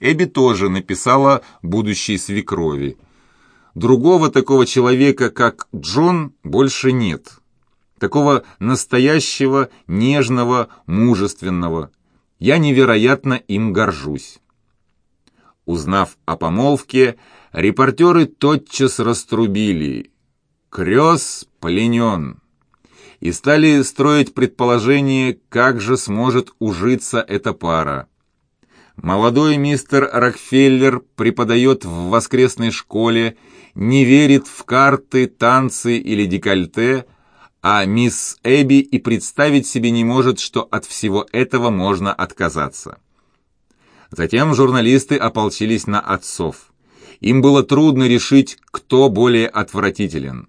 Эбби тоже написала будущей свекрови. Другого такого человека, как Джон, больше нет. Такого настоящего, нежного, мужественного. Я невероятно им горжусь. Узнав о помолвке, репортеры тотчас раструбили. Крёс пленен. И стали строить предположение, как же сможет ужиться эта пара. Молодой мистер Рокфеллер преподает в воскресной школе, не верит в карты, танцы или декольте, а мисс Эбби и представить себе не может, что от всего этого можно отказаться. Затем журналисты ополчились на отцов. Им было трудно решить, кто более отвратителен.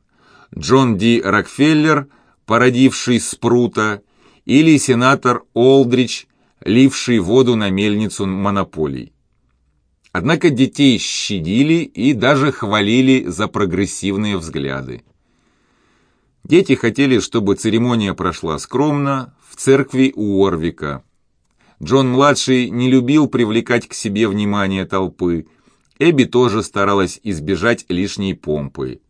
Джон Ди Рокфеллер, породивший Спрута, или сенатор Олдрич, ливший воду на мельницу монополий. Однако детей щадили и даже хвалили за прогрессивные взгляды. Дети хотели, чтобы церемония прошла скромно, в церкви Уорвика. Джон-младший не любил привлекать к себе внимание толпы. Эбби тоже старалась избежать лишней помпы.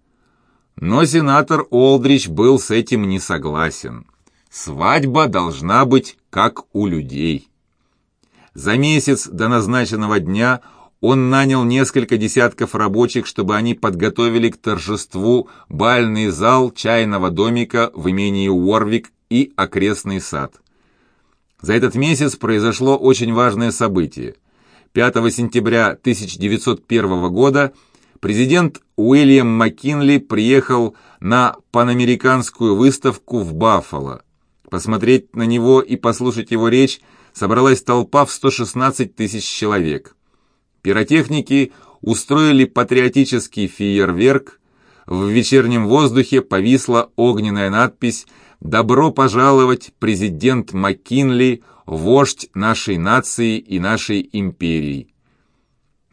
Но сенатор Олдрич был с этим не согласен. Свадьба должна быть как у людей. За месяц до назначенного дня он нанял несколько десятков рабочих, чтобы они подготовили к торжеству бальный зал чайного домика в имении Уорвик и окрестный сад. За этот месяц произошло очень важное событие. 5 сентября 1901 года президент Уильям Маккинли приехал на панамериканскую выставку в Баффало. Посмотреть на него и послушать его речь собралась толпа в 116 тысяч человек. Пиротехники устроили патриотический фейерверк, в вечернем воздухе повисла огненная надпись «Добро пожаловать, президент Маккинли, вождь нашей нации и нашей империи».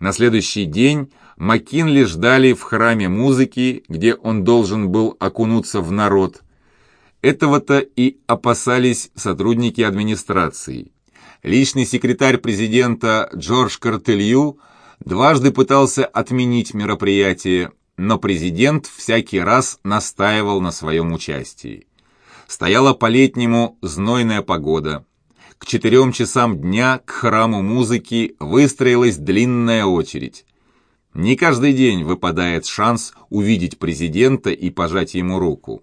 На следующий день Маккинли ждали в храме музыки, где он должен был окунуться в народ – этого-то и опасались сотрудники администрации. Личный секретарь президента Джордж Картелью дважды пытался отменить мероприятие, но президент всякий раз настаивал на своем участии. Стояла по-летнему знойная погода. К четырем часам дня к храму музыки выстроилась длинная очередь. Не каждый день выпадает шанс увидеть президента и пожать ему руку.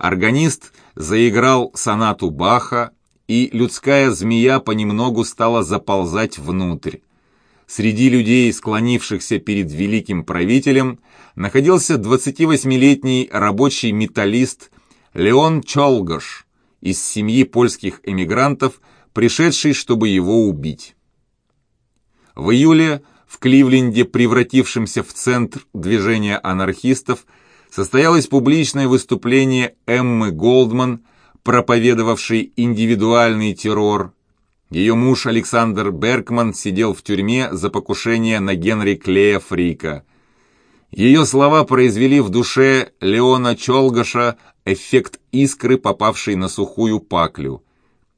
Органист заиграл сонату Баха, и людская змея понемногу стала заползать внутрь. Среди людей, склонившихся перед великим правителем, находился 28-летний рабочий металлист Леон Чолгош из семьи польских эмигрантов, пришедший, чтобы его убить. В июле в Кливленде, превратившемся в центр движения анархистов, состоялось публичное выступление Эммы Голдман, проповедовавшей индивидуальный террор. Ее муж Александр Беркман сидел в тюрьме за покушение на Генри Клея Фрика. Ее слова произвели в душе Леона Чолгаша эффект искры, попавшей на сухую паклю.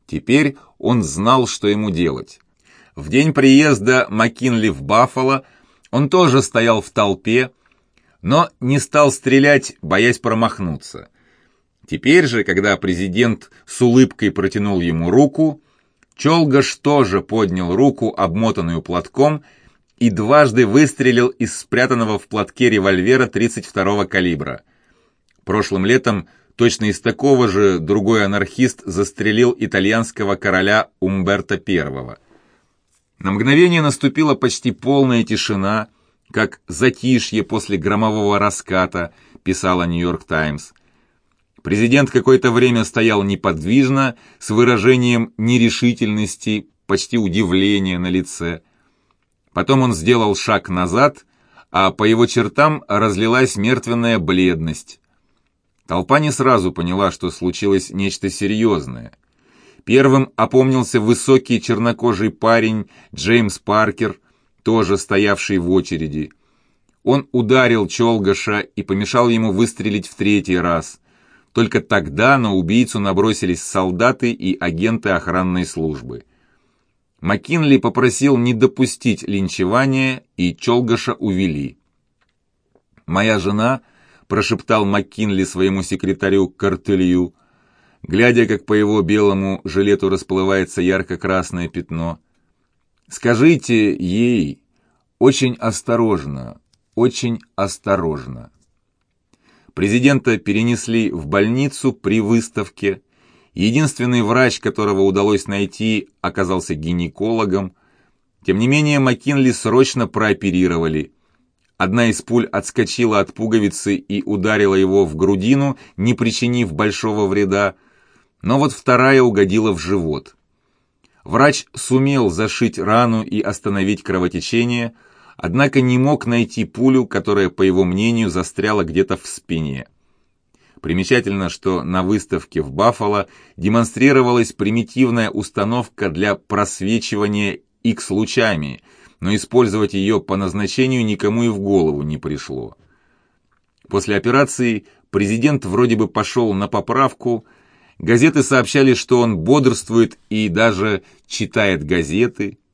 Теперь он знал, что ему делать. В день приезда Маккинли в Баффало он тоже стоял в толпе, но не стал стрелять, боясь промахнуться. Теперь же, когда президент с улыбкой протянул ему руку, Чолгаш тоже поднял руку, обмотанную платком, и дважды выстрелил из спрятанного в платке револьвера 32-го калибра. Прошлым летом точно из такого же другой анархист застрелил итальянского короля Умберто I. На мгновение наступила почти полная тишина – как затишье после громового раската, писала «Нью-Йорк Таймс». Президент какое-то время стоял неподвижно, с выражением нерешительности, почти удивления на лице. Потом он сделал шаг назад, а по его чертам разлилась мертвенная бледность. Толпа не сразу поняла, что случилось нечто серьезное. Первым опомнился высокий чернокожий парень Джеймс Паркер, тоже стоявший в очереди. Он ударил Чолгаша и помешал ему выстрелить в третий раз. Только тогда на убийцу набросились солдаты и агенты охранной службы. Маккинли попросил не допустить линчевания, и Чолгаша увели. «Моя жена», — прошептал Маккинли своему секретарю Картелью, глядя, как по его белому жилету расплывается ярко-красное пятно. «Скажите ей очень осторожно, очень осторожно». Президента перенесли в больницу при выставке. Единственный врач, которого удалось найти, оказался гинекологом. Тем не менее, Маккинли срочно прооперировали. Одна из пуль отскочила от пуговицы и ударила его в грудину, не причинив большого вреда, но вот вторая угодила в живот. Врач сумел зашить рану и остановить кровотечение – однако не мог найти пулю, которая, по его мнению, застряла где-то в спине. Примечательно, что на выставке в Баффало демонстрировалась примитивная установка для просвечивания X-лучами, но использовать ее по назначению никому и в голову не пришло. После операции президент вроде бы пошел на поправку, газеты сообщали, что он бодрствует и даже читает газеты –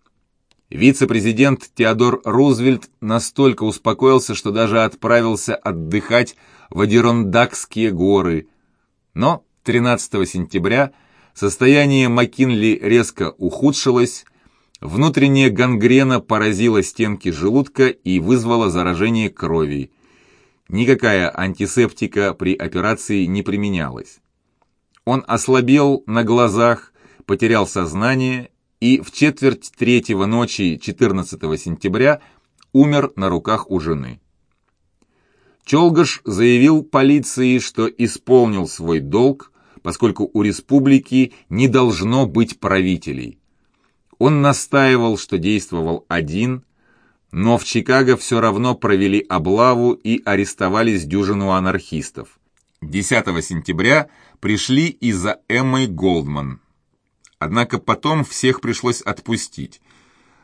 Вице-президент Теодор Рузвельт настолько успокоился, что даже отправился отдыхать в Адирондакские горы. Но 13 сентября состояние Маккинли резко ухудшилось, внутренняя гангрена поразила стенки желудка и вызвала заражение крови. Никакая антисептика при операции не применялась. Он ослабел на глазах, потерял сознание и в четверть третьего ночи 14 сентября умер на руках у жены. Чолгаш заявил полиции, что исполнил свой долг, поскольку у республики не должно быть правителей. Он настаивал, что действовал один, но в Чикаго все равно провели облаву и арестовали с дюжину анархистов. 10 сентября пришли и за Эммой Голдман. Однако потом всех пришлось отпустить.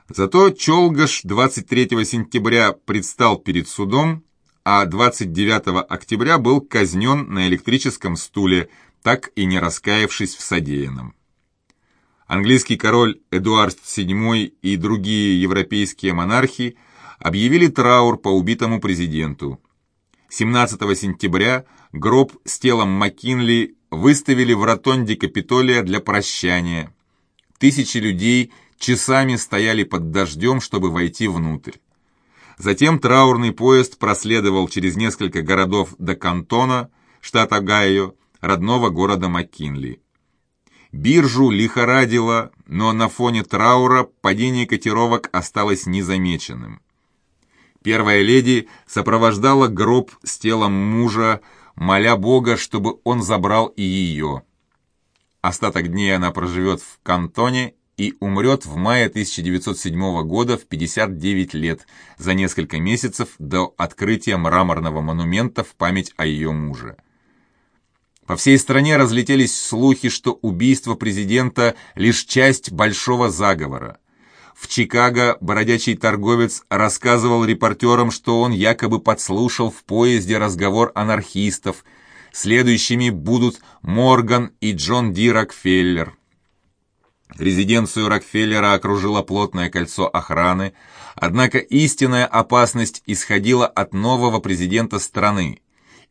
Зато Чолгаш 23 сентября предстал перед судом, а 29 октября был казнен на электрическом стуле, так и не раскаявшись в содеянном. Английский король Эдуард VII и другие европейские монархи объявили траур по убитому президенту. 17 сентября гроб с телом Маккинли выставили в ротонде Капитолия для прощания. Тысячи людей часами стояли под дождем, чтобы войти внутрь. Затем траурный поезд проследовал через несколько городов до Кантона, штат Огайо, родного города Маккинли. Биржу лихорадило, но на фоне траура падение котировок осталось незамеченным. Первая леди сопровождала гроб с телом мужа моля Бога, чтобы он забрал и ее. Остаток дней она проживет в Кантоне и умрет в мае 1907 года в 59 лет, за несколько месяцев до открытия мраморного монумента в память о ее муже. По всей стране разлетелись слухи, что убийство президента – лишь часть большого заговора. В Чикаго бродячий торговец рассказывал репортерам, что он якобы подслушал в поезде разговор анархистов. Следующими будут Морган и Джон Ди Рокфеллер. Резиденцию Рокфеллера окружило плотное кольцо охраны, однако истинная опасность исходила от нового президента страны.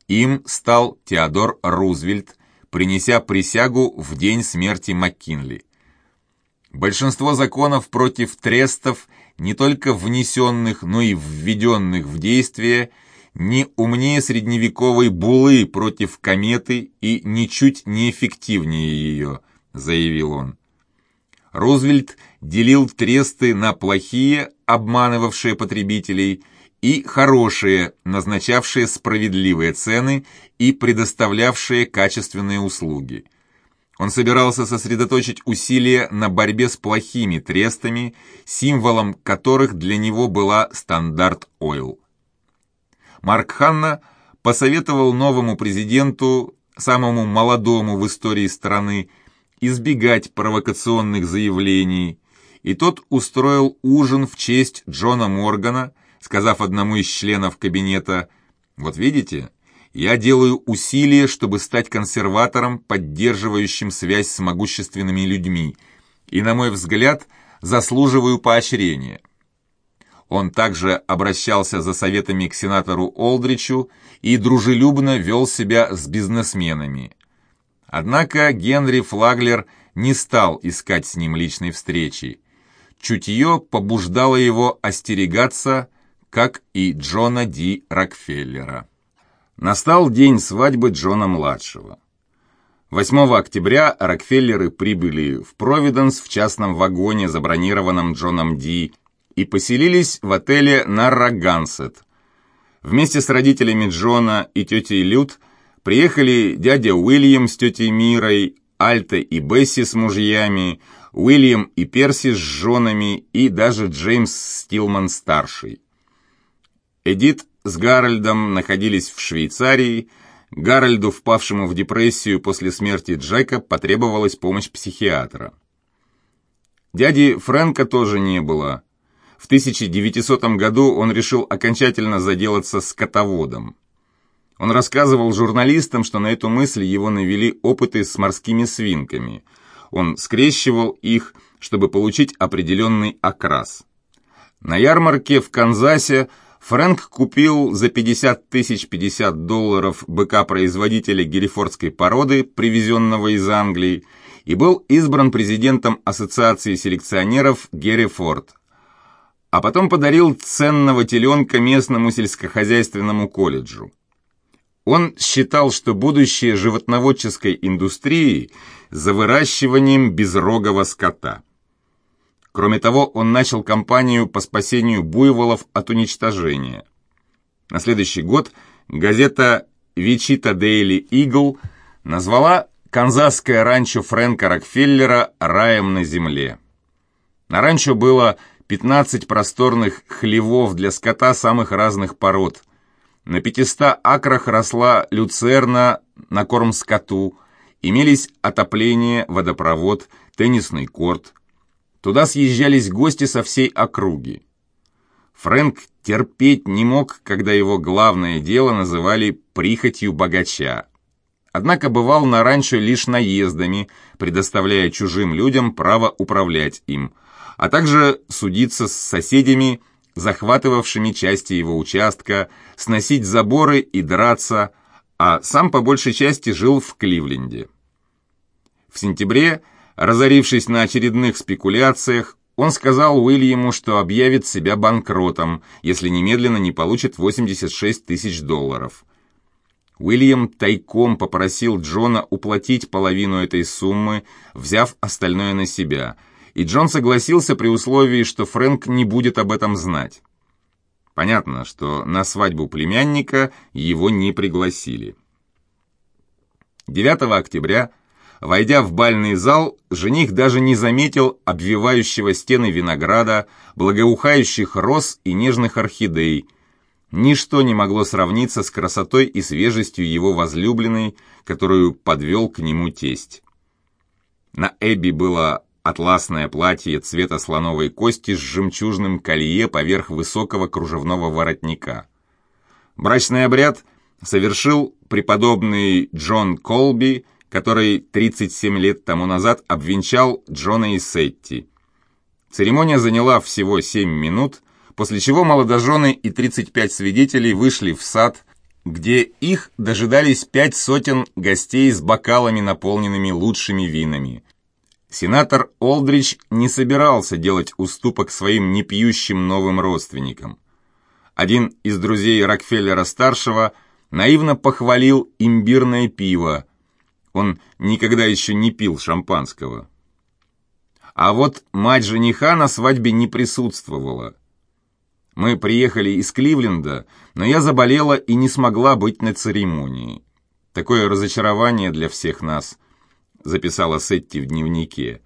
Им стал Теодор Рузвельт, принеся присягу в день смерти Маккинли. Большинство законов против трестов, не только внесенных, но и введенных в действие, не умнее средневековой булы против кометы и ничуть не эффективнее ее, заявил он. Рузвельт делил тресты на плохие, обманывавшие потребителей, и хорошие, назначавшие справедливые цены и предоставлявшие качественные услуги. Он собирался сосредоточить усилия на борьбе с плохими трестами, символом которых для него была стандарт Ойл. Марк Ханна посоветовал новому президенту, самому молодому в истории страны, избегать провокационных заявлений, и тот устроил ужин в честь Джона Моргана, сказав одному из членов кабинета «Вот видите, я делаю усилия, чтобы стать консерватором, поддерживающим связь с могущественными людьми. И, на мой взгляд, заслуживаю поощрения. Он также обращался за советами к сенатору Олдричу и дружелюбно вел себя с бизнесменами. Однако Генри Флаглер не стал искать с ним личной встречи. Чутье побуждало его остерегаться, как и Джона Ди Рокфеллера. Настал день свадьбы Джона-младшего. 8 октября Рокфеллеры прибыли в Провиденс в частном вагоне, забронированном Джоном Ди, и поселились в отеле Наррагансет. Вместе с родителями Джона и тетей Лют приехали дядя Уильям с тетей Мирой, Альта и Бесси с мужьями, Уильям и Перси с женами и даже Джеймс Стилман-старший. Эдит с Гарольдом находились в Швейцарии. Гарольду, впавшему в депрессию после смерти Джека, потребовалась помощь психиатра. Дяди Фрэнка тоже не было. В 1900 году он решил окончательно заделаться скотоводом. Он рассказывал журналистам, что на эту мысль его навели опыты с морскими свинками. Он скрещивал их, чтобы получить определенный окрас. На ярмарке в Канзасе Фрэнк купил за 50 тысяч 50 долларов быка производителя герефордской породы, привезенного из Англии, и был избран президентом Ассоциации селекционеров Герефорд. А потом подарил ценного теленка местному сельскохозяйственному колледжу. Он считал, что будущее животноводческой индустрии за выращиванием безрогого скота – Кроме того, он начал кампанию по спасению буйволов от уничтожения. На следующий год газета «Вичита Дейли Игл» назвала канзасское ранчо Фрэнка Рокфеллера «раем на земле». На ранчо было 15 просторных хлевов для скота самых разных пород. На 500 акрах росла люцерна на корм скоту, имелись отопление, водопровод, теннисный корт – Туда съезжались гости со всей округи. Фрэнк терпеть не мог, когда его главное дело называли «прихотью богача». Однако бывал на ранчо лишь наездами, предоставляя чужим людям право управлять им, а также судиться с соседями, захватывавшими части его участка, сносить заборы и драться, а сам по большей части жил в Кливленде. В сентябре Разорившись на очередных спекуляциях, он сказал Уильяму, что объявит себя банкротом, если немедленно не получит 86 тысяч долларов. Уильям тайком попросил Джона уплатить половину этой суммы, взяв остальное на себя, и Джон согласился при условии, что Фрэнк не будет об этом знать. Понятно, что на свадьбу племянника его не пригласили. 9 октября Войдя в бальный зал, жених даже не заметил обвивающего стены винограда, благоухающих роз и нежных орхидей. Ничто не могло сравниться с красотой и свежестью его возлюбленной, которую подвел к нему тесть. На Эбби было атласное платье цвета слоновой кости с жемчужным колье поверх высокого кружевного воротника. Брачный обряд совершил преподобный Джон Колби, который 37 лет тому назад обвенчал Джона и Сетти. Церемония заняла всего 7 минут, после чего молодожены и 35 свидетелей вышли в сад, где их дожидались пять сотен гостей с бокалами, наполненными лучшими винами. Сенатор Олдрич не собирался делать уступок своим непьющим новым родственникам. Один из друзей Рокфеллера-старшего наивно похвалил имбирное пиво, он никогда еще не пил шампанского. А вот мать жениха на свадьбе не присутствовала. Мы приехали из Кливленда, но я заболела и не смогла быть на церемонии. Такое разочарование для всех нас, записала Сетти в дневнике.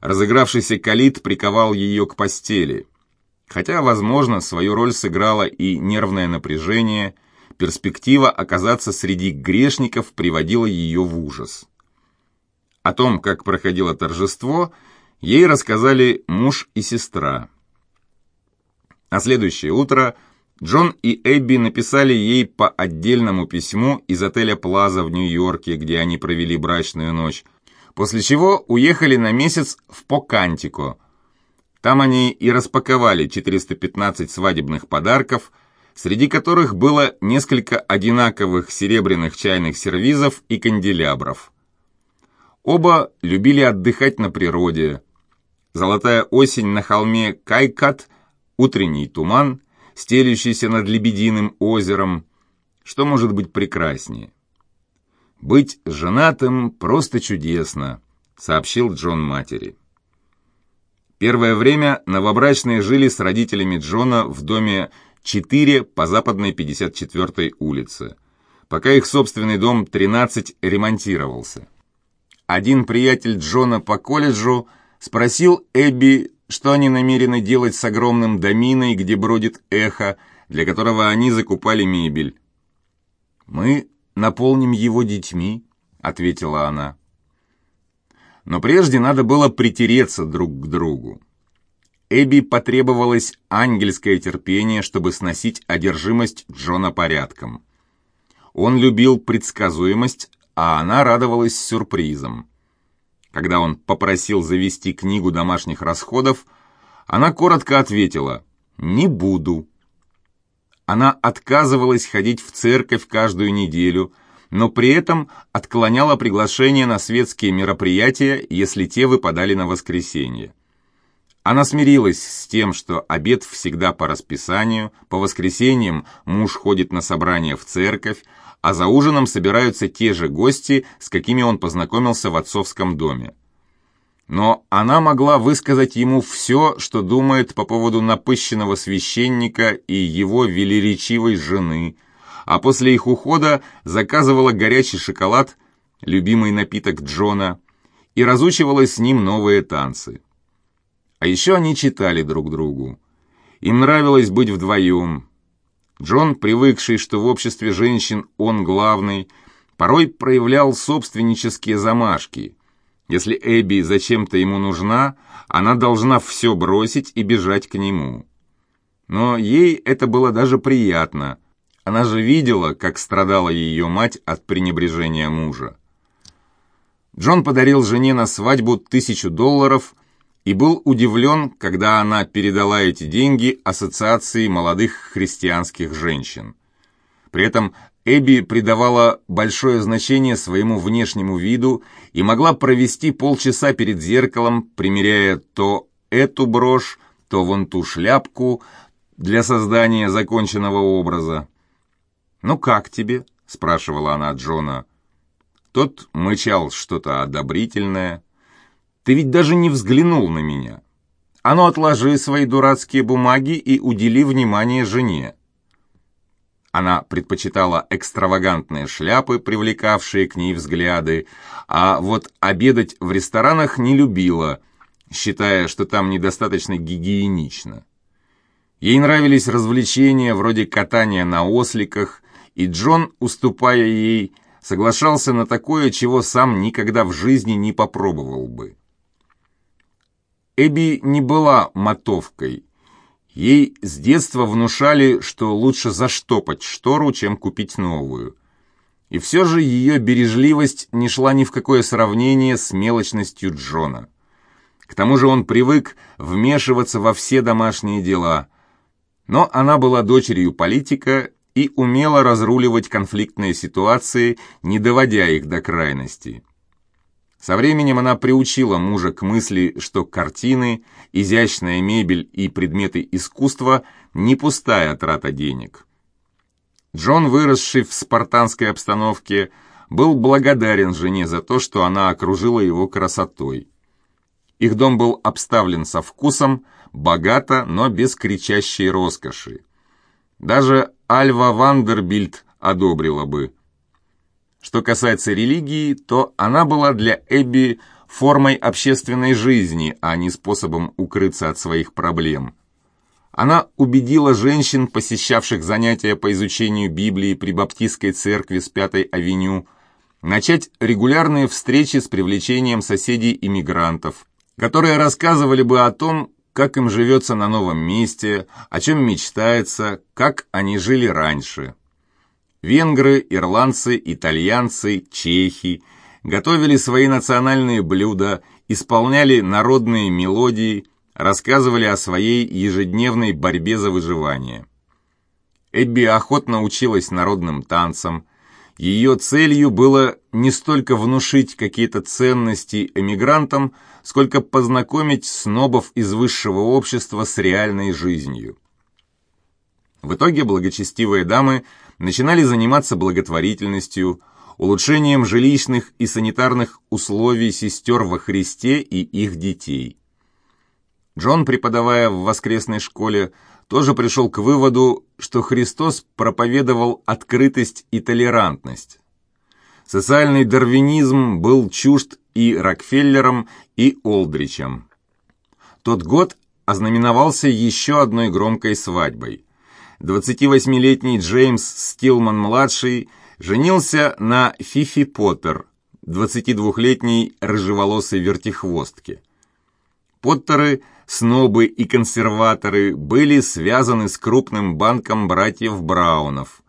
Разыгравшийся калит приковал ее к постели. Хотя, возможно, свою роль сыграло и нервное напряжение – перспектива оказаться среди грешников приводила ее в ужас. О том, как проходило торжество, ей рассказали муж и сестра. А следующее утро Джон и Эбби написали ей по отдельному письму из отеля «Плаза» в Нью-Йорке, где они провели брачную ночь, после чего уехали на месяц в Покантико. Там они и распаковали 415 свадебных подарков, среди которых было несколько одинаковых серебряных чайных сервизов и канделябров. Оба любили отдыхать на природе. Золотая осень на холме Кайкат, утренний туман, стелющийся над Лебединым озером. Что может быть прекраснее? «Быть женатым просто чудесно», — сообщил Джон матери. Первое время новобрачные жили с родителями Джона в доме 4 по западной 54-й улице, пока их собственный дом 13 ремонтировался. Один приятель Джона по колледжу спросил Эбби, что они намерены делать с огромным доминой, где бродит эхо, для которого они закупали мебель. «Мы наполним его детьми», — ответила она. Но прежде надо было притереться друг к другу. Эбби потребовалось ангельское терпение, чтобы сносить одержимость Джона порядком. Он любил предсказуемость, а она радовалась сюрпризам. Когда он попросил завести книгу домашних расходов, она коротко ответила «Не буду». Она отказывалась ходить в церковь каждую неделю, но при этом отклоняла приглашения на светские мероприятия, если те выпадали на воскресенье. Она смирилась с тем, что обед всегда по расписанию, по воскресеньям муж ходит на собрание в церковь, а за ужином собираются те же гости, с какими он познакомился в отцовском доме. Но она могла высказать ему все, что думает по поводу напыщенного священника и его велеречивой жены, а после их ухода заказывала горячий шоколад, любимый напиток Джона, и разучивала с ним новые танцы. А еще они читали друг другу. Им нравилось быть вдвоем, Джон, привыкший, что в обществе женщин он главный, порой проявлял собственнические замашки. Если Эбби зачем-то ему нужна, она должна все бросить и бежать к нему. Но ей это было даже приятно. Она же видела, как страдала ее мать от пренебрежения мужа. Джон подарил жене на свадьбу тысячу долларов – и был удивлен, когда она передала эти деньги Ассоциации молодых христианских женщин. При этом Эбби придавала большое значение своему внешнему виду и могла провести полчаса перед зеркалом, примеряя то эту брошь, то вон ту шляпку для создания законченного образа. «Ну как тебе?» — спрашивала она Джона. Тот мычал что-то одобрительное, ты ведь даже не взглянул на меня. А ну отложи свои дурацкие бумаги и удели внимание жене. Она предпочитала экстравагантные шляпы, привлекавшие к ней взгляды, а вот обедать в ресторанах не любила, считая, что там недостаточно гигиенично. Ей нравились развлечения вроде катания на осликах, и Джон, уступая ей, соглашался на такое, чего сам никогда в жизни не попробовал бы. Эбби не была мотовкой. Ей с детства внушали, что лучше заштопать штору, чем купить новую. И все же ее бережливость не шла ни в какое сравнение с мелочностью Джона. К тому же он привык вмешиваться во все домашние дела. Но она была дочерью политика и умела разруливать конфликтные ситуации, не доводя их до крайности. Со временем она приучила мужа к мысли, что картины, изящная мебель и предметы искусства – не пустая трата денег. Джон, выросший в спартанской обстановке, был благодарен жене за то, что она окружила его красотой. Их дом был обставлен со вкусом, богато, но без кричащей роскоши. Даже Альва Вандербильд одобрила бы – что касается религии, то она была для Эбби формой общественной жизни, а не способом укрыться от своих проблем. Она убедила женщин, посещавших занятия по изучению Библии при Баптистской церкви с Пятой авеню, начать регулярные встречи с привлечением соседей-иммигрантов, которые рассказывали бы о том, как им живется на новом месте, о чем мечтается, как они жили раньше. Венгры, ирландцы, итальянцы, чехи готовили свои национальные блюда, исполняли народные мелодии, рассказывали о своей ежедневной борьбе за выживание. Эбби охотно училась народным танцам. Ее целью было не столько внушить какие-то ценности эмигрантам, сколько познакомить снобов из высшего общества с реальной жизнью. В итоге благочестивые дамы начинали заниматься благотворительностью, улучшением жилищных и санитарных условий сестер во Христе и их детей. Джон, преподавая в воскресной школе, тоже пришел к выводу, что Христос проповедовал открытость и толерантность. Социальный дарвинизм был чужд и Рокфеллером, и Олдричем. Тот год ознаменовался еще одной громкой свадьбой. 28-летний Джеймс Стилман-младший женился на Фифи Поттер, 22-летней рыжеволосой вертихвостке. Поттеры, снобы и консерваторы были связаны с крупным банком братьев Браунов.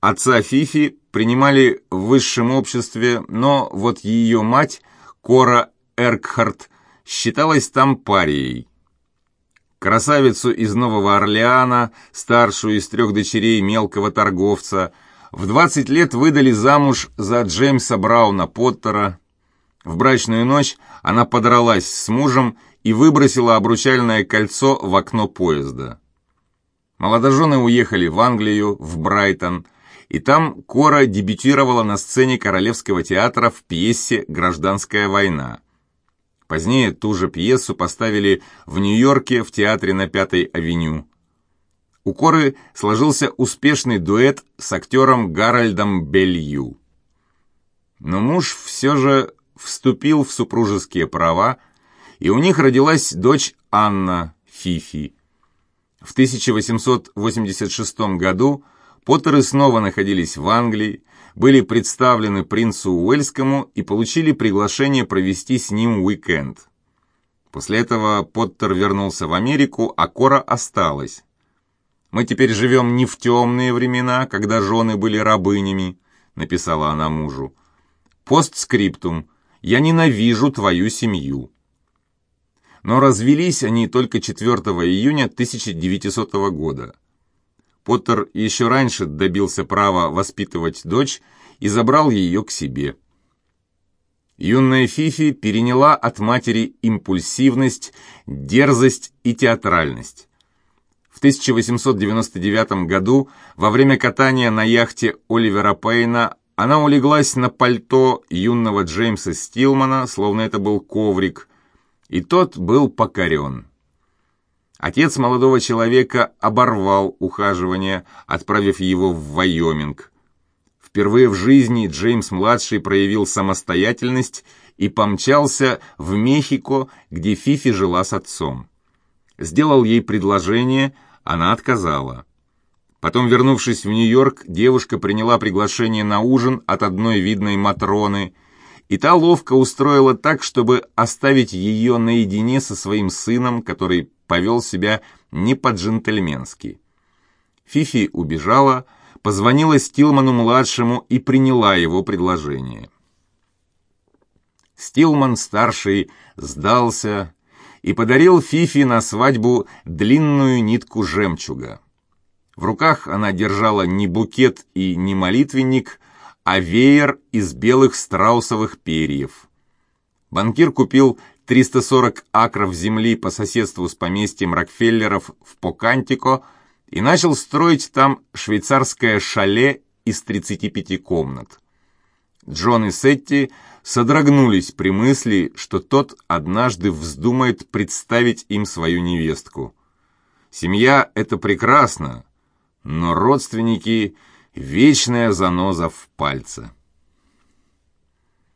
Отца Фифи принимали в высшем обществе, но вот ее мать, Кора Эркхарт, считалась там парией. Красавицу из Нового Орлеана, старшую из трех дочерей мелкого торговца, в 20 лет выдали замуж за Джеймса Брауна Поттера. В брачную ночь она подралась с мужем и выбросила обручальное кольцо в окно поезда. Молодожены уехали в Англию, в Брайтон, и там Кора дебютировала на сцене Королевского театра в пьесе «Гражданская война». Позднее ту же пьесу поставили в Нью-Йорке в театре на Пятой авеню. У Коры сложился успешный дуэт с актером Гарольдом Белью. Но муж все же вступил в супружеские права, и у них родилась дочь Анна Фифи. В 1886 году Поттеры снова находились в Англии, были представлены принцу Уэльскому и получили приглашение провести с ним уикенд. После этого Поттер вернулся в Америку, а Кора осталась. «Мы теперь живем не в темные времена, когда жены были рабынями», — написала она мужу. «Постскриптум. Я ненавижу твою семью». Но развелись они только 4 июня 1900 года. Поттер еще раньше добился права воспитывать дочь и забрал ее к себе. Юная Фифи переняла от матери импульсивность, дерзость и театральность. В 1899 году во время катания на яхте Оливера Пейна она улеглась на пальто юного Джеймса Стилмана, словно это был коврик, и тот был покорен. Отец молодого человека оборвал ухаживание, отправив его в Вайоминг. Впервые в жизни Джеймс-младший проявил самостоятельность и помчался в Мехико, где Фифи жила с отцом. Сделал ей предложение – она отказала. Потом, вернувшись в Нью-Йорк, девушка приняла приглашение на ужин от одной видной Матроны, и та ловко устроила так, чтобы оставить ее наедине со своим сыном, который повел себя не по-джентльменски. Фифи убежала, позвонила Стилману-младшему и приняла его предложение. Стилман-старший сдался и подарил Фифи на свадьбу длинную нитку жемчуга. В руках она держала не букет и не молитвенник, а веер из белых страусовых перьев. Банкир купил 340 акров земли по соседству с поместьем Рокфеллеров в Покантико и начал строить там швейцарское шале из 35 комнат. Джон и Сетти содрогнулись при мысли, что тот однажды вздумает представить им свою невестку. Семья — это прекрасно, но родственники — вечная заноза в пальце.